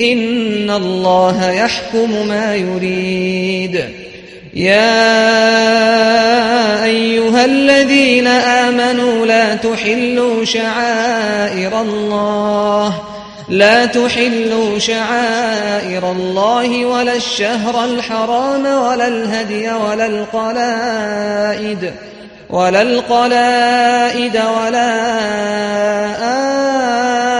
إن الله يحكم ما يريد. يا أيها الذين آمنوا لا تحلوا شعائر الله. لا تحلوا شعائر الله ولا الشهر الحرام ولا الهدي ولا القلائد. ولا القلائد ولا آه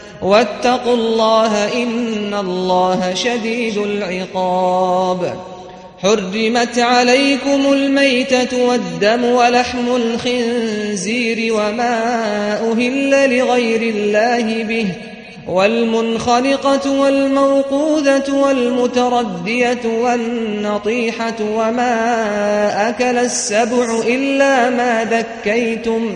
واتقوا الله إن الله شديد العقاب. حرمت عليكم الميتة والدم ولحم الخنزير وما أهل لغير الله به. والمنخلقة والموقوذة والمتردية والنطيحة وما أكل السبع إلا ما ذكيتم.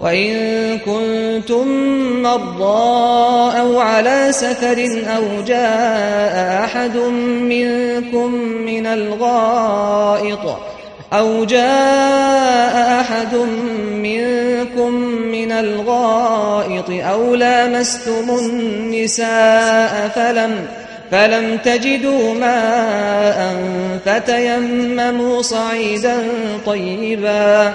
وإن كنتم مرضى أو على سفر أو جاء أحد منكم من الغائط أو جاء أحد منكم من الغائط أو لامستم النساء فلم فلم تجدوا ماء فتيمموا صعيدا طيبا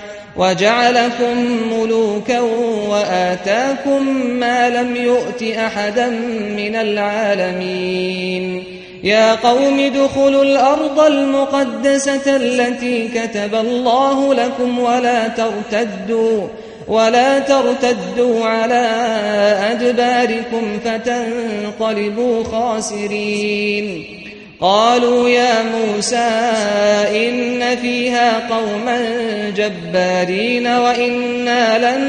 وجعلكم ملوكا وآتاكم ما لم يؤت أحدا من العالمين. يا قوم ادخلوا الأرض المقدسة التي كتب الله لكم ولا ترتدوا ولا ترتدوا على أدباركم فتنقلبوا خاسرين. قالوا يا موسى إن فيها قوما جبارين وإنا لن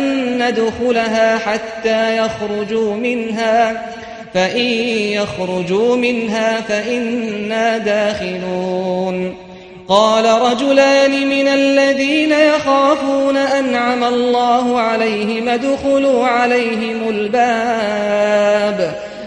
ندخلها حتى يخرجوا منها، فإن يخرجوا منها فإنا داخلون. قال رجلان من الذين يخافون أنعم الله عليهم، ادخلوا عليهم الباب.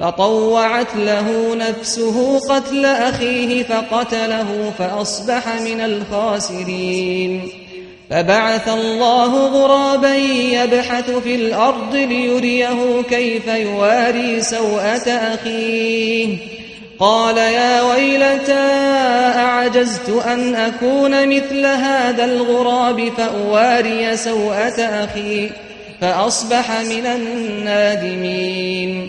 فطوعت له نفسه قتل أخيه فقتله فأصبح من الخاسرين. فبعث الله غرابا يبحث في الأرض ليريه كيف يواري سوءة أخيه. قال يا ويلتا أعجزت أن أكون مثل هذا الغراب فأواري سوءة أخي فأصبح من النادمين.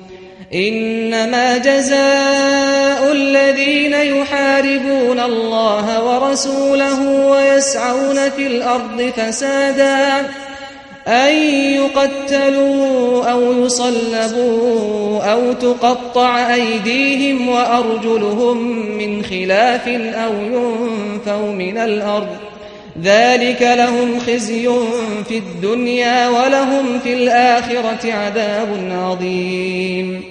إنما جزاء الذين يحاربون الله ورسوله ويسعون في الأرض فسادا أن يقتلوا أو يصلبوا أو تقطع أيديهم وأرجلهم من خلاف أو ينفوا من الأرض ذلك لهم خزي في الدنيا ولهم في الآخرة عذاب عظيم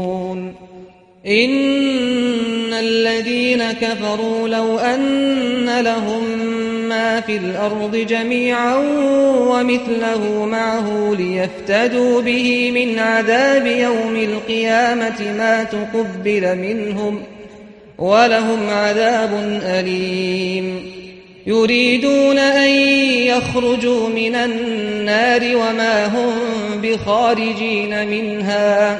إن الذين كفروا لو أن لهم ما في الأرض جميعا ومثله معه ليفتدوا به من عذاب يوم القيامة ما تقبل منهم ولهم عذاب أليم يريدون أن يخرجوا من النار وما هم بخارجين منها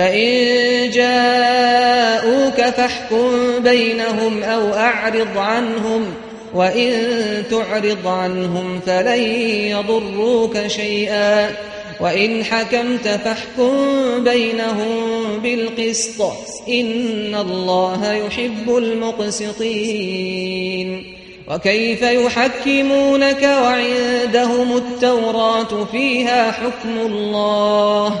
فإن جاءوك فاحكم بينهم أو أعرض عنهم وإن تعرض عنهم فلن يضروك شيئا وإن حكمت فاحكم بينهم بالقسط إن الله يحب المقسطين وكيف يحكمونك وعندهم التوراة فيها حكم الله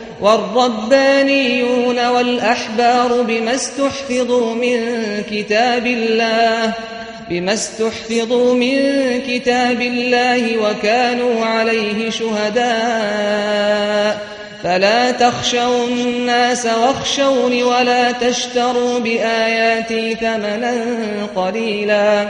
والربانيون والأحبار بما استحفظوا من كتاب الله، بما استحفظوا من كتاب الله وكانوا عليه شهداء. فلا تخشوا الناس واخشوني ولا تشتروا بآياتي ثمنا قليلا.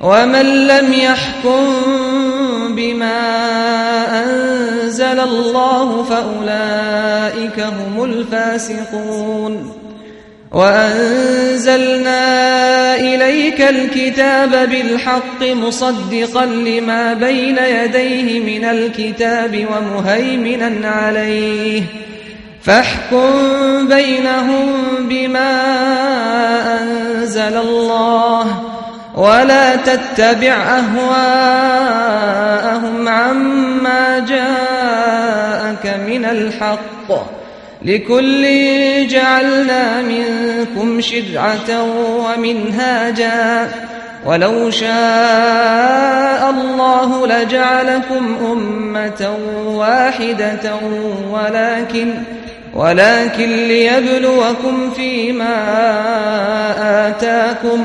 ومن لم يحكم بما أنزل الله فأولئك هم الفاسقون وأنزلنا إليك الكتاب بالحق مصدقا لما بين يديه من الكتاب ومهيمنا عليه فاحكم بينهم بما أنزل الله ولا تتبع أهواءهم عما جاءك من الحق لكل جعلنا منكم شرعة ومنهاجا ولو شاء الله لجعلكم أمة واحدة ولكن ولكن ليبلوكم فيما آتاكم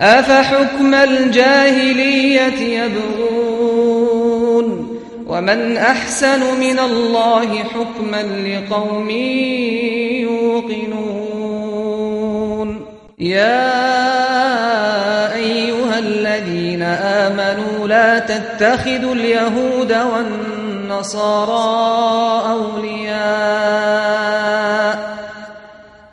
أفحكم الجاهلية يبغون ومن أحسن من الله حكما لقوم يوقنون يا أيها الذين آمنوا لا تتخذوا اليهود والنصارى أولياء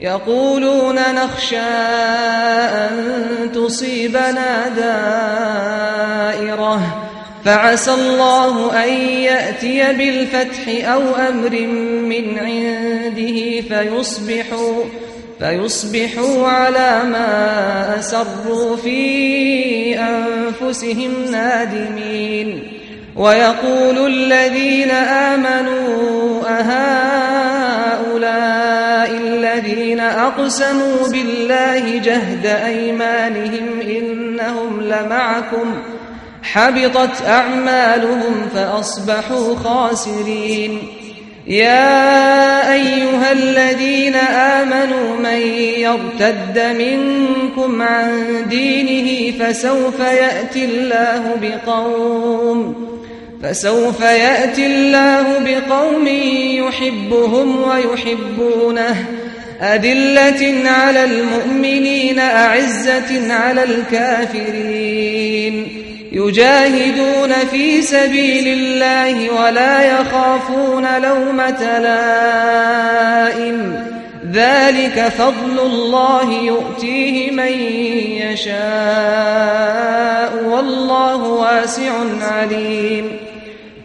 يقولون نخشى أن تصيبنا دائرة فعسى الله أن يأتي بالفتح أو أمر من عنده فيصبحوا فيصبحوا على ما أسروا في أنفسهم نادمين. ويقول الذين آمنوا أهؤلاء الذين أقسموا بالله جهد أيمانهم إنهم لمعكم حبطت أعمالهم فأصبحوا خاسرين. يا أيها الذين آمنوا من يرتد منكم عن دينه فسوف يأتي الله بقوم فسوف يأتي الله بقوم يحبهم ويحبونه. أدلة على المؤمنين، أعزة على الكافرين. يجاهدون في سبيل الله ولا يخافون لومة لائم. ذلك فضل الله يؤتيه من يشاء. والله واسع عليم.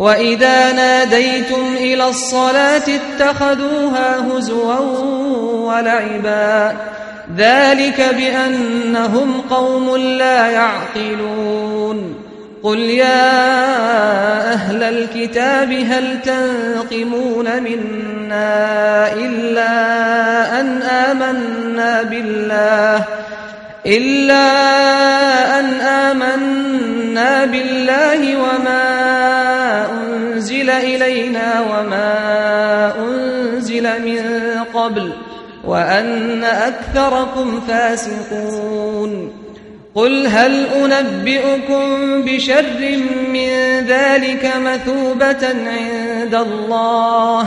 وإذا ناديتم إلى الصلاة اتخذوها هزوا ولعبا ذلك بأنهم قوم لا يعقلون قل يا أهل الكتاب هل تنقمون منا إلا أن آمنا بالله إلا أن آمنا بالله وما أنزل إلينا وما أنزل من قبل وأن أكثركم فاسقون قل هل أنبئكم بشر من ذلك مثوبة عند الله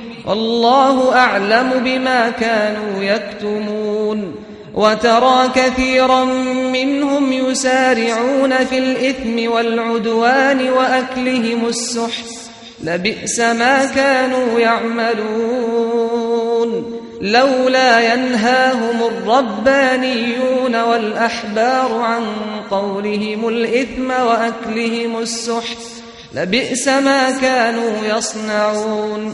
والله أعلم بما كانوا يكتمون وترى كثيرا منهم يسارعون في الإثم والعدوان وأكلهم السحت لبئس ما كانوا يعملون لولا ينهاهم الربانيون والأحبار عن قولهم الإثم وأكلهم السحت لبئس ما كانوا يصنعون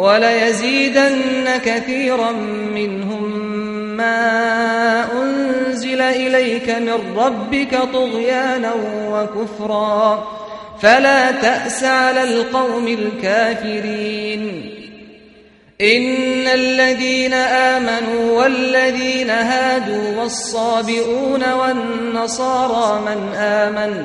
وليزيدن كثيرا منهم ما أنزل إليك من ربك طغيانا وكفرا فلا تأس على القوم الكافرين إن الذين آمنوا والذين هادوا والصابئون والنصارى من آمن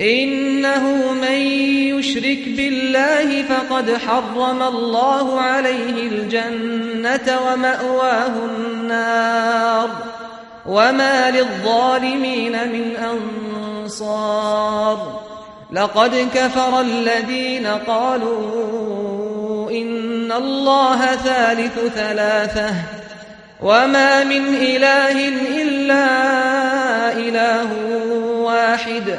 إنه من يشرك بالله فقد حرم الله عليه الجنة ومأواه النار وما للظالمين من أنصار لقد كفر الذين قالوا إن الله ثالث ثلاثة وما من إله إلا إله واحد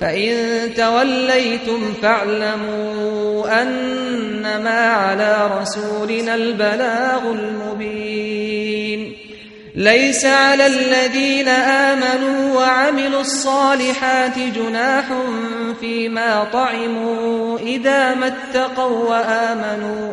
فإن توليتم فاعلموا أنما على رسولنا البلاغ المبين ليس على الذين آمنوا وعملوا الصالحات جناح فيما طعموا إذا ما اتقوا وآمنوا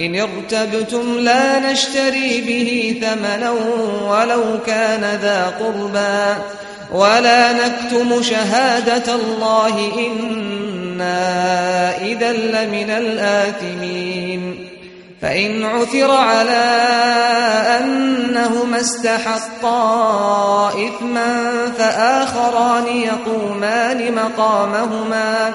إن ارتبتم لا نشتري به ثمنا ولو كان ذا قربا ولا نكتم شهادة الله إنا إذا لمن الآثمين فإن عثر على أنهما استحقا إثما فآخران يقومان مقامهما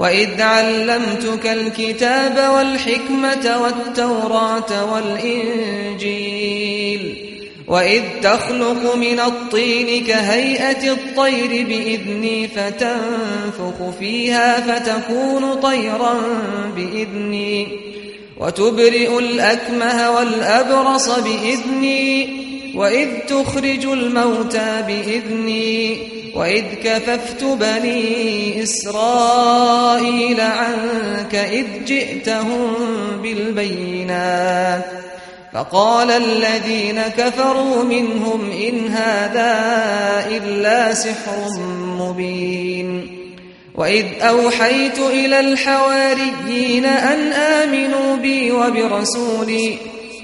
وإذ علمتك الكتاب والحكمة والتوراة والإنجيل وإذ تخلق من الطين كهيئة الطير بإذني فتنفخ فيها فتكون طيرا بإذني وتبرئ الأكمه والأبرص بإذني وإذ تخرج الموتى بإذني وإذ كففت بني إسرائيل عنك إذ جئتهم بالبينات فقال الذين كفروا منهم إن هذا إلا سحر مبين وإذ أوحيت إلى الحواريين أن آمنوا بي وبرسولي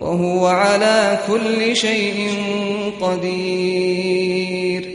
وهو على كل شيء قدير.